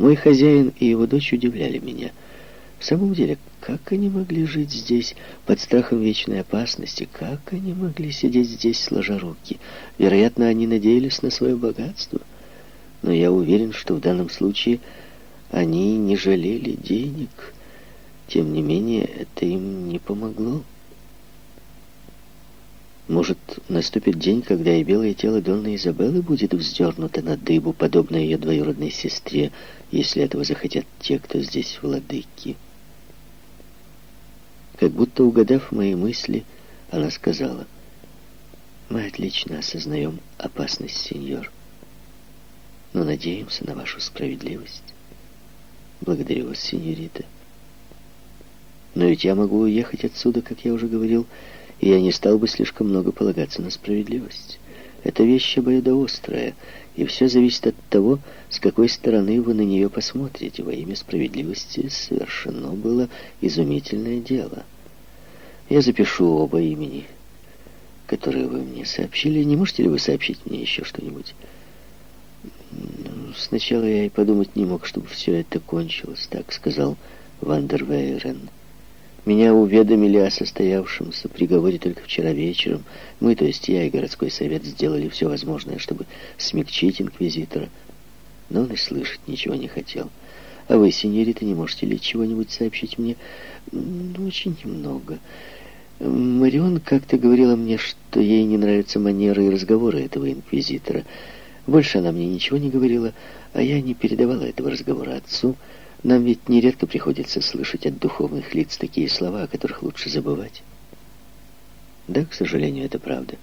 Мой хозяин и его дочь удивляли меня. В самом деле, как они могли жить здесь под страхом вечной опасности? Как они могли сидеть здесь, сложа руки? Вероятно, они надеялись на свое богатство. Но я уверен, что в данном случае они не жалели денег. Тем не менее, это им не помогло. Может, наступит день, когда и белое тело Донны Изабеллы будет вздернуто на дыбу, подобно ее двоюродной сестре, если этого захотят те, кто здесь владыки. Как будто угадав мои мысли, она сказала, «Мы отлично осознаем опасность, сеньор, но надеемся на вашу справедливость. Благодарю вас, сеньорита. Но ведь я могу уехать отсюда, как я уже говорил, — и я не стал бы слишком много полагаться на справедливость. Это вещь обоюдоострая, и все зависит от того, с какой стороны вы на нее посмотрите. Во имя справедливости совершено было изумительное дело. Я запишу оба имени, которые вы мне сообщили. Не можете ли вы сообщить мне еще что-нибудь? Ну, сначала я и подумать не мог, чтобы все это кончилось, так сказал Вандервейрен. Меня уведомили о состоявшемся приговоре только вчера вечером. Мы, то есть я и городской совет, сделали все возможное, чтобы смягчить инквизитора. Но он и слышать ничего не хотел. А вы, сеньорита, не можете ли чего-нибудь сообщить мне? Ну, очень немного. Марион как-то говорила мне, что ей не нравятся манеры и разговоры этого инквизитора. Больше она мне ничего не говорила, а я не передавала этого разговора отцу, нам ведь нередко приходится слышать от духовных лиц такие слова, о которых лучше забывать. Да, к сожалению, это правда.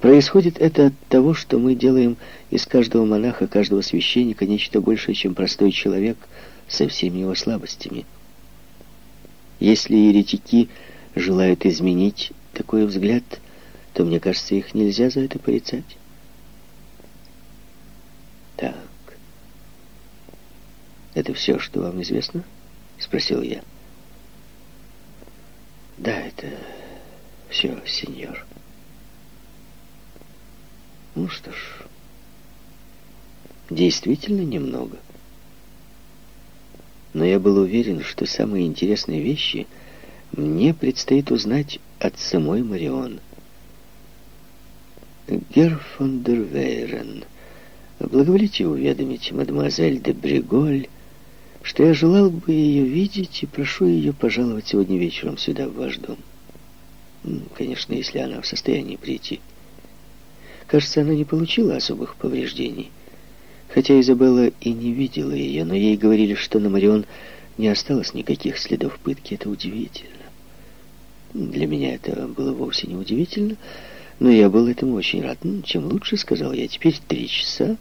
Происходит это от того, что мы делаем из каждого монаха, каждого священника нечто большее, чем простой человек со всеми его слабостями. Если еретики желают изменить такой взгляд, то, мне кажется, их нельзя за это порицать. Так. «Это все, что вам известно?» — спросил я. «Да, это все, сеньор». «Ну что ж, действительно немного. Но я был уверен, что самые интересные вещи мне предстоит узнать от самой Марион. Герр фон благоволите уведомить мадемуазель де Бриголь что я желал бы ее видеть и прошу ее пожаловать сегодня вечером сюда, в ваш дом. Конечно, если она в состоянии прийти. Кажется, она не получила особых повреждений. Хотя Изабелла и не видела ее, но ей говорили, что на Марион не осталось никаких следов пытки. Это удивительно. Для меня это было вовсе не удивительно, но я был этому очень рад. Ну, чем лучше, сказал я. Теперь три часа.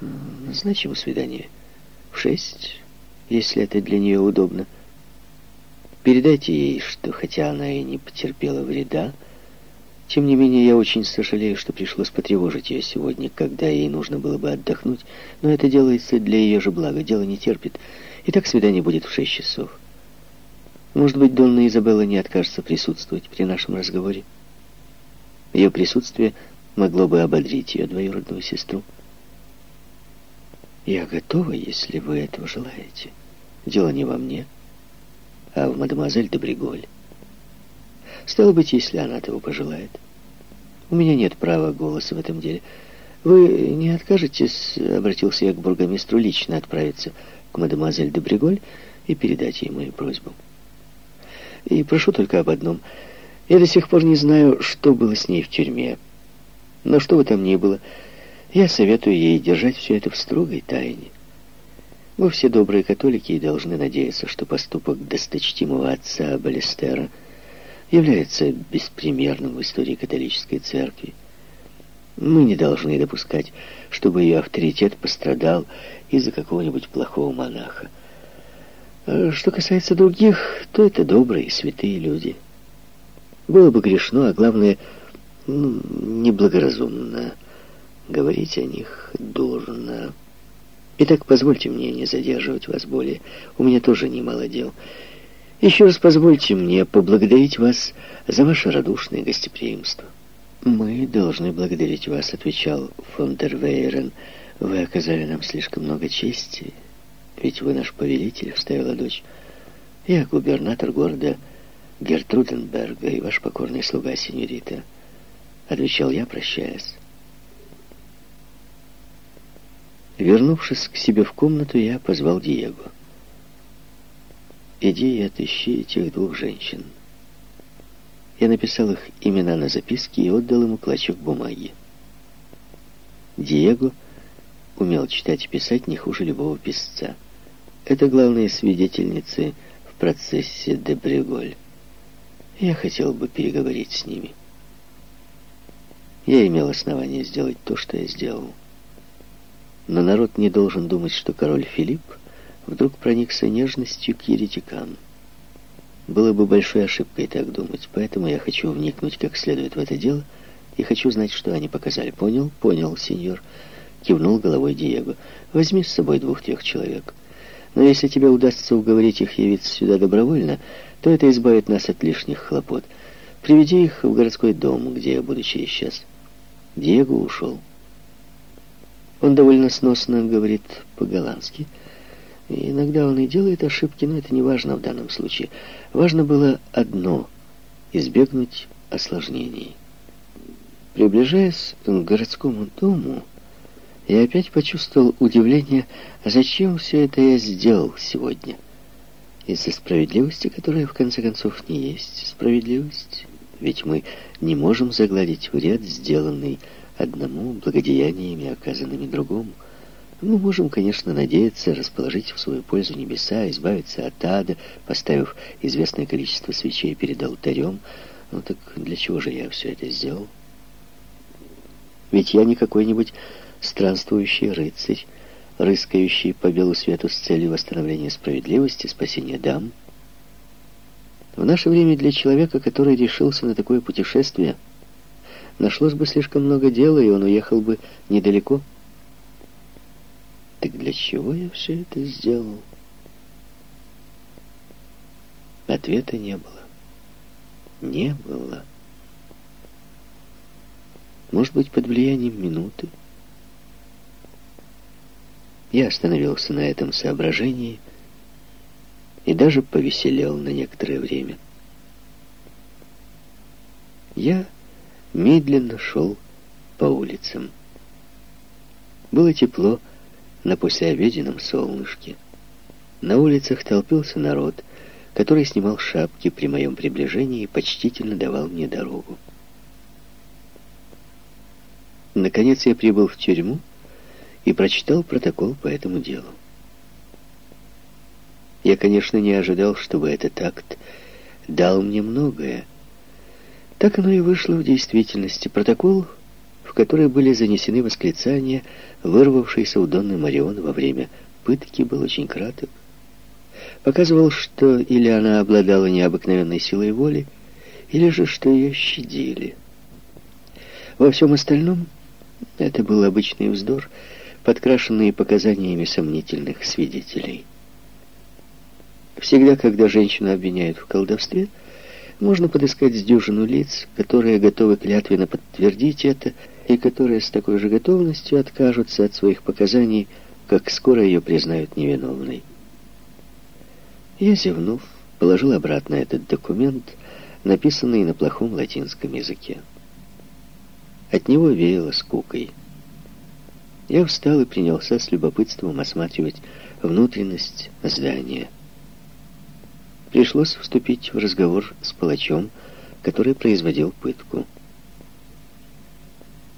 Назначим свидание в шесть если это для нее удобно. Передайте ей, что хотя она и не потерпела вреда, тем не менее я очень сожалею, что пришлось потревожить ее сегодня, когда ей нужно было бы отдохнуть, но это делается для ее же блага, дело не терпит. И так свидание будет в шесть часов. Может быть, Донна Изабелла не откажется присутствовать при нашем разговоре. Ее присутствие могло бы ободрить ее двоюродную сестру. Я готова, если вы этого желаете. Дело не во мне, а в мадемуазель де Бриголь. Стало быть, если она того пожелает. У меня нет права голоса в этом деле. Вы не откажетесь, обратился я к бургомистру, лично отправиться к мадемуазель де Бриголь и передать ей мою просьбу. И прошу только об одном. Я до сих пор не знаю, что было с ней в тюрьме. Но что бы там ни было, я советую ей держать все это в строгой тайне. Мы все добрые католики и должны надеяться, что поступок досточтимого отца Балестера является беспримерным в истории католической церкви. Мы не должны допускать, чтобы ее авторитет пострадал из-за какого-нибудь плохого монаха. А что касается других, то это добрые, святые люди. Было бы грешно, а главное, ну, неблагоразумно говорить о них дурно. Итак, позвольте мне не задерживать вас более. У меня тоже немало дел. Еще раз позвольте мне поблагодарить вас за ваше радушное гостеприимство. «Мы должны благодарить вас», — отвечал фон дер Вейрен. Вы оказали нам слишком много чести, ведь вы наш повелитель, вставила дочь. Я губернатор города Гертруденберга и ваш покорный слуга, сеньорита. Отвечал я, прощаясь. Вернувшись к себе в комнату, я позвал Диего. «Иди и отыщи этих двух женщин». Я написал их имена на записке и отдал ему клочок бумаги. Диего умел читать и писать не хуже любого писца. Это главные свидетельницы в процессе де Бреголь. Я хотел бы переговорить с ними. Я имел основание сделать то, что я сделал. Но народ не должен думать, что король Филипп вдруг проникся нежностью к еретикам. Было бы большой ошибкой так думать, поэтому я хочу вникнуть как следует в это дело и хочу знать, что они показали. Понял? Понял, сеньор. Кивнул головой Диего. Возьми с собой двух-трех человек. Но если тебе удастся уговорить их явиться сюда добровольно, то это избавит нас от лишних хлопот. Приведи их в городской дом, где я буду через час. Диего ушел. Он довольно сносно говорит по-голландски. Иногда он и делает ошибки, но это не важно в данном случае. Важно было одно — избегнуть осложнений. Приближаясь к городскому дому, я опять почувствовал удивление, зачем все это я сделал сегодня? Из-за справедливости, которая в конце концов не есть справедливость. Ведь мы не можем загладить вред, сделанный одному благодеяниями, оказанными другому. Мы можем, конечно, надеяться расположить в свою пользу небеса, избавиться от ада, поставив известное количество свечей перед алтарем. Ну так для чего же я все это сделал? Ведь я не какой-нибудь странствующий рыцарь, рыскающий по белу свету с целью восстановления справедливости, спасения дам. В наше время для человека, который решился на такое путешествие, нашлось бы слишком много дела, и он уехал бы недалеко. Так для чего я все это сделал? Ответа не было. Не было. Может быть, под влиянием минуты? Я остановился на этом соображении и даже повеселел на некоторое время. Я медленно шел по улицам. Было тепло на послеобеденном солнышке. На улицах толпился народ, который снимал шапки при моем приближении и почтительно давал мне дорогу. Наконец я прибыл в тюрьму и прочитал протокол по этому делу. Я, конечно, не ожидал, чтобы этот акт дал мне многое, так оно и вышло в действительности. Протокол, в который были занесены восклицания, вырвавшиеся у Донны Марион во время пытки, был очень краток. Показывал, что или она обладала необыкновенной силой воли, или же что ее щадили. Во всем остальном это был обычный вздор, подкрашенный показаниями сомнительных свидетелей. Всегда, когда женщину обвиняют в колдовстве, можно подыскать с дюжину лиц, которые готовы клятвенно подтвердить это, и которые с такой же готовностью откажутся от своих показаний, как скоро ее признают невиновной. Я, зевнув, положил обратно этот документ, написанный на плохом латинском языке. От него веяло скукой. Я встал и принялся с любопытством осматривать внутренность здания. Пришлось вступить в разговор с палачом, который производил пытку.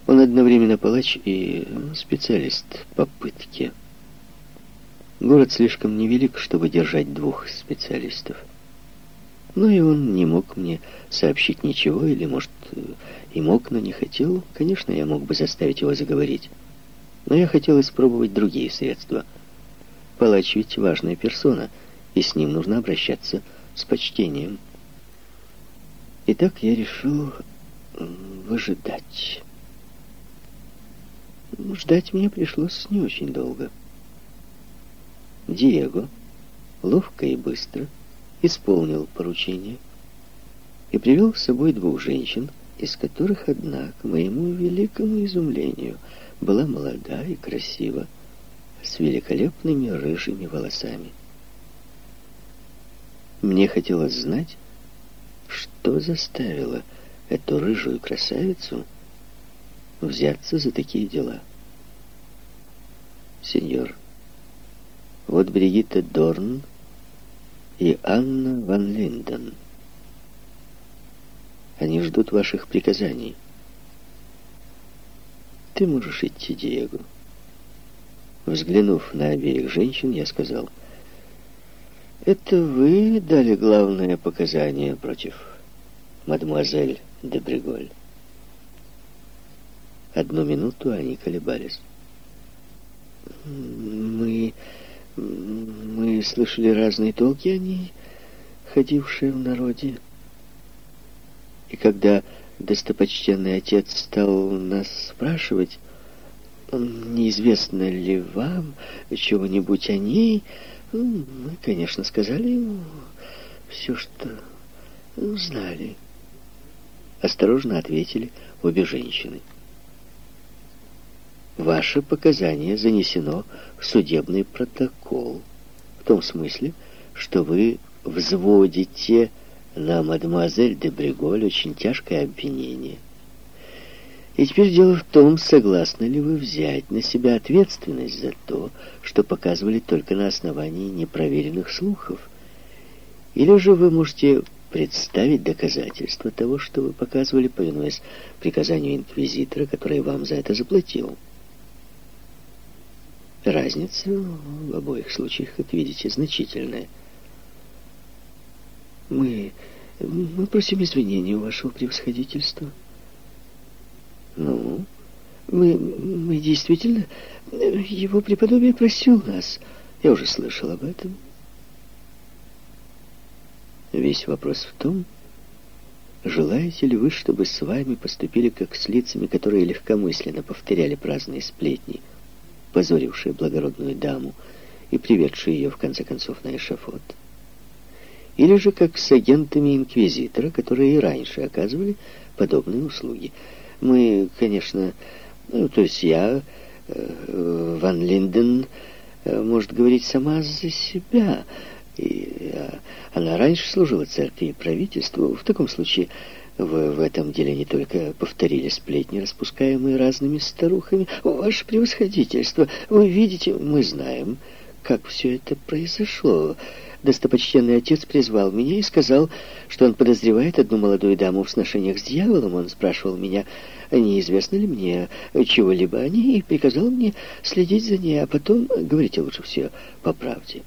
Он одновременно палач и специалист по пытке. Город слишком невелик, чтобы держать двух специалистов. Но и он не мог мне сообщить ничего, или, может, и мог, но не хотел. Конечно, я мог бы заставить его заговорить. Но я хотел испробовать другие средства. Палач ведь важная персона — и с ним нужно обращаться с почтением. Итак, я решил выжидать. Ждать мне пришлось не очень долго. Диего ловко и быстро исполнил поручение и привел с собой двух женщин, из которых одна, к моему великому изумлению, была молода и красива, с великолепными рыжими волосами. Мне хотелось знать, что заставило эту рыжую красавицу взяться за такие дела. Сеньор, вот Бригитта Дорн и Анна Ван Линден. Они ждут ваших приказаний. Ты можешь идти, Диего. Взглянув на обеих женщин, я сказал, «Это вы дали главное показание против мадемуазель де Бриголь?» Одну минуту они колебались. «Мы... мы слышали разные толки о ней, ходившие в народе. И когда достопочтенный отец стал нас спрашивать, неизвестно ли вам чего-нибудь о ней, мы, конечно, сказали ему все, что знали. Осторожно ответили обе женщины. Ваше показание занесено в судебный протокол. В том смысле, что вы взводите на мадемуазель де Бриголь очень тяжкое обвинение. И теперь дело в том, согласны ли вы взять на себя ответственность за то, что показывали только на основании непроверенных слухов. Или же вы можете представить доказательства того, что вы показывали, повинуясь приказанию инквизитора, который вам за это заплатил. Разница в обоих случаях, как видите, значительная. Мы, мы просим извинения у вашего превосходительства. Ну, мы, мы действительно... Его преподобие просил нас. Я уже слышал об этом. Весь вопрос в том, желаете ли вы, чтобы с вами поступили как с лицами, которые легкомысленно повторяли праздные сплетни, позорившие благородную даму и приведшие ее, в конце концов, на эшафот? Или же как с агентами Инквизитора, которые и раньше оказывали подобные услуги? Мы, конечно, ну, то есть я, э, Ван Линден, э, может говорить сама за себя. И э, она раньше служила церкви и правительству. В таком случае вы в этом деле не только повторили сплетни, распускаемые разными старухами. Ваше превосходительство, вы видите, мы знаем, как все это произошло. Достопочтенный отец призвал меня и сказал, что он подозревает одну молодую даму в сношениях с дьяволом. Он спрашивал меня, неизвестно ли мне чего-либо о ней, и приказал мне следить за ней, а потом говорите лучше все по правде.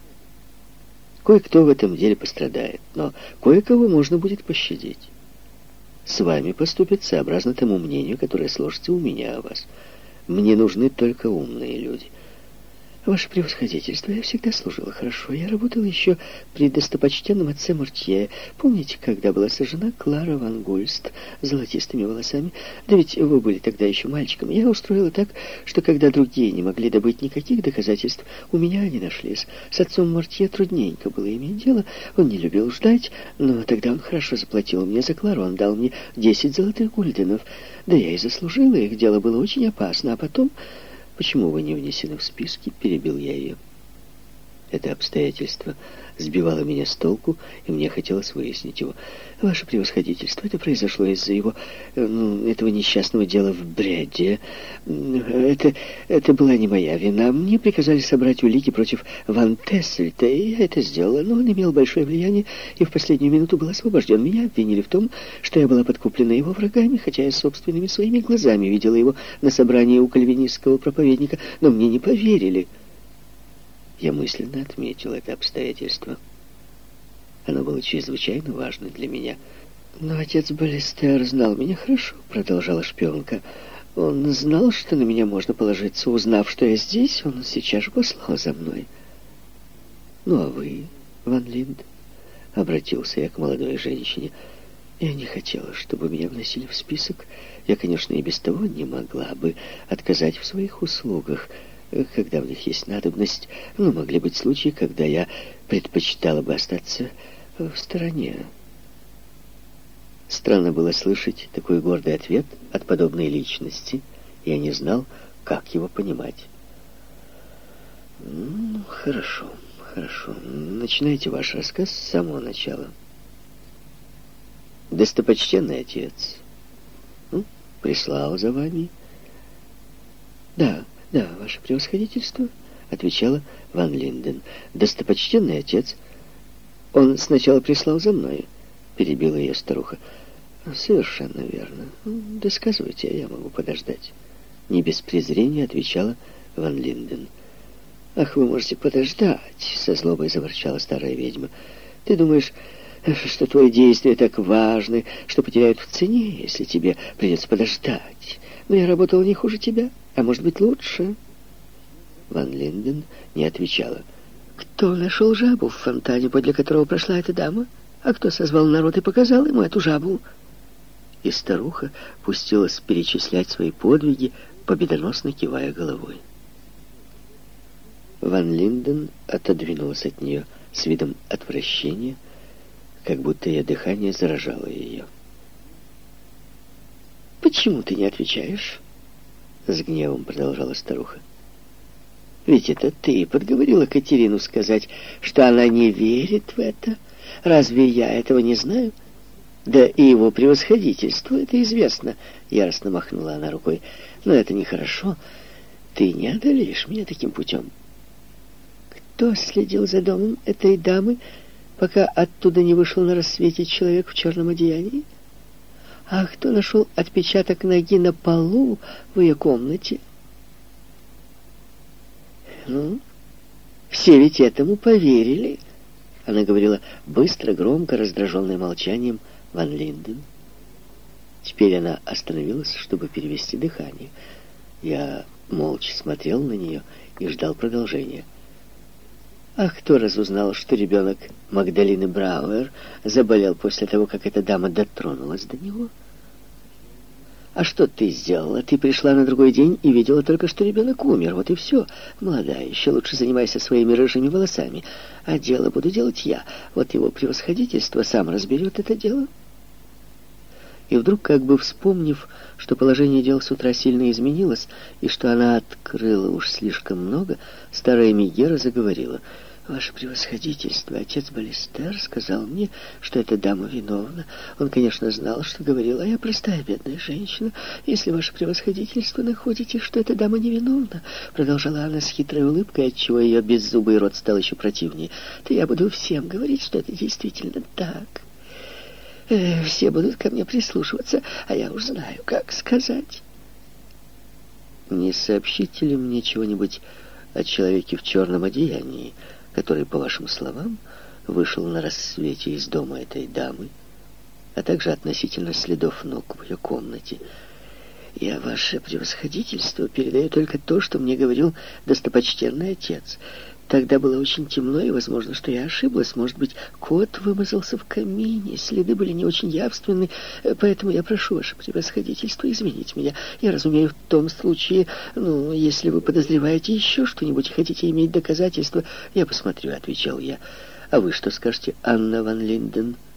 Кое-кто в этом деле пострадает, но кое-кого можно будет пощадить. С вами поступят сообразно тому мнению, которое сложится у меня о вас. Мне нужны только умные люди — Ваше превосходительство, я всегда служила хорошо. Я работала еще при достопочтенном отце Муртье. Помните, когда была сожжена Клара Ван Гульст с золотистыми волосами? Да ведь вы были тогда еще мальчиком. Я устроила так, что когда другие не могли добыть никаких доказательств, у меня они нашлись. С отцом Муртье трудненько было иметь дело. Он не любил ждать, но тогда он хорошо заплатил мне за Клару. Он дал мне десять золотых гульденов. Да я и заслужила их. Дело было очень опасно. А потом... «Почему вы не внесены в списки?» — перебил я ее. Это обстоятельство сбивало меня с толку, и мне хотелось выяснить его. Ваше превосходительство, это произошло из-за его, э, ну, этого несчастного дела в Бреде. Это, это была не моя вина. Мне приказали собрать улики против Ван Тессельта, и я это сделала. Но он имел большое влияние и в последнюю минуту был освобожден. Меня обвинили в том, что я была подкуплена его врагами, хотя я собственными своими глазами видела его на собрании у кальвинистского проповедника, но мне не поверили. Я мысленно отметил это обстоятельство. Оно было чрезвычайно важно для меня. Но отец Балестер знал меня хорошо, продолжала шпионка. Он знал, что на меня можно положиться. Узнав, что я здесь, он сейчас же послал за мной. Ну, а вы, Ван Линд? Обратился я к молодой женщине. Я не хотела, чтобы меня вносили в список. Я, конечно, и без того не могла бы отказать в своих услугах когда в них есть надобность. Ну, могли быть случаи, когда я предпочитала бы остаться в стороне. Странно было слышать такой гордый ответ от подобной личности. Я не знал, как его понимать. Ну, хорошо, хорошо. Начинайте ваш рассказ с самого начала. Достопочтенный отец ну, прислал за вами. Да, да, ваше превосходительство, отвечала Ван Линден. Достопочтенный отец, он сначала прислал за мной, перебила ее старуха. Совершенно верно. Досказывайте, а я могу подождать. Не без презрения отвечала Ван Линден. «Ах, вы можете подождать!» — со злобой заворчала старая ведьма. «Ты думаешь, что твои действия так важны, что потеряют в цене, если тебе придется подождать? Но я работала не хуже тебя, а может быть лучше». Ван Линден не отвечала. «Кто нашел жабу в фонтане, подле которого прошла эта дама? А кто созвал народ и показал ему эту жабу?» И старуха пустилась перечислять свои подвиги, победоносно кивая головой. Ван Линден отодвинулась от нее с видом отвращения, как будто ее дыхание заражало ее. «Почему ты не отвечаешь?» С гневом продолжала старуха. «Ведь это ты подговорила Катерину сказать, что она не верит в это. Разве я этого не знаю?» «Да и его превосходительству это известно», — яростно махнула она рукой. «Но это нехорошо. Ты не одолеешь меня таким путем». Кто следил за домом этой дамы, пока оттуда не вышел на рассвете человек в черном одеянии? А кто нашел отпечаток ноги на полу в ее комнате? Ну, все ведь этому поверили. Она говорила быстро, громко, раздраженная молчанием Ван Линден. Теперь она остановилась, чтобы перевести дыхание. Я молча смотрел на нее и ждал продолжения. А кто разузнал, что ребенок Магдалины Брауэр заболел после того, как эта дама дотронулась до него? А что ты сделала? Ты пришла на другой день и видела только, что ребенок умер. Вот и все. Молодая, еще лучше занимайся своими рыжими волосами. А дело буду делать я. Вот его превосходительство сам разберет это дело. И вдруг, как бы вспомнив, что положение дел с утра сильно изменилось, и что она открыла уж слишком много, старая Мегера заговорила — Ваше превосходительство, отец Балистер сказал мне, что эта дама виновна. Он, конечно, знал, что говорил, а я простая бедная женщина. Если ваше превосходительство находите, что эта дама невиновна, продолжала она с хитрой улыбкой, отчего ее беззубый рот стал еще противнее, то я буду всем говорить, что это действительно так. Э, все будут ко мне прислушиваться, а я уж знаю, как сказать. Не сообщите ли мне чего-нибудь о человеке в черном одеянии, который, по вашим словам, вышел на рассвете из дома этой дамы, а также относительно следов ног в ее комнате. Я, ваше превосходительство, передаю только то, что мне говорил достопочтенный отец. Тогда было очень темно, и возможно, что я ошиблась. Может быть, кот вымазался в камине, следы были не очень явственны, поэтому я прошу ваше превосходительство извинить меня. Я разумею, в том случае, ну, если вы подозреваете еще что-нибудь и хотите иметь доказательства, я посмотрю, — отвечал я. А вы что скажете, Анна Ван Линден? —